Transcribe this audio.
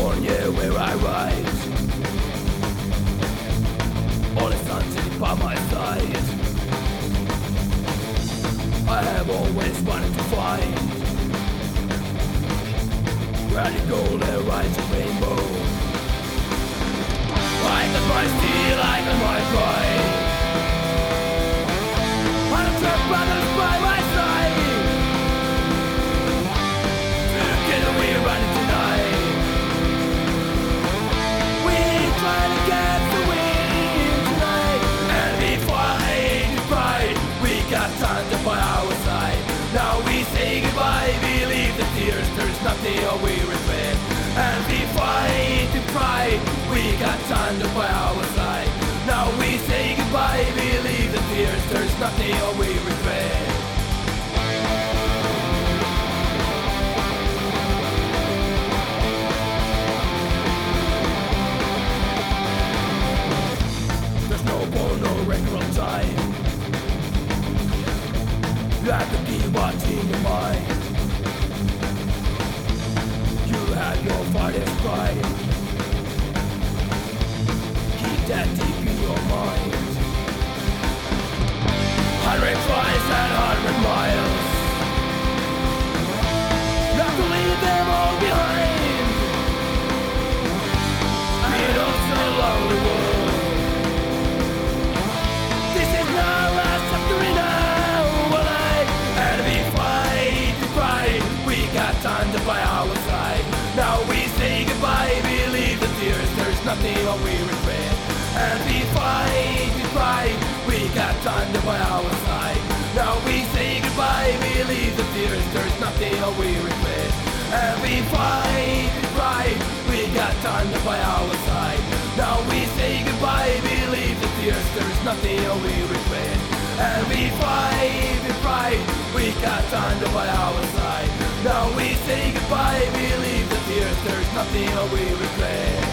warn you where I rise. Honest sanity by my side. I have always wanted to find radical that rides a rainbow. I can rise steel, I can rise fire. We to by our side. Now we say goodbye. We leave the tears. There's nothing we regret. There's no more, no record on time. You have to keep what's in your mind. You have your father's pride. Keep that deep in your mind. Hundred tries and hundred miles. Have to leave them all behind. It also lonely world. This is now last chapter in our life And we fight to fight. We got time to fight our side. Now we say goodbye. Believe the pride We and we fight, we fight We got time to buy our side. Now we say goodbye We leave the tears There's nothing that we regret. And we fight, we fight We got time to buy our side. Now we say goodbye We leave the tears There's nothing that we regret. And we fight, we fight We got time to buy our side. Now we say goodbye We leave the tears There's nothing that we regret.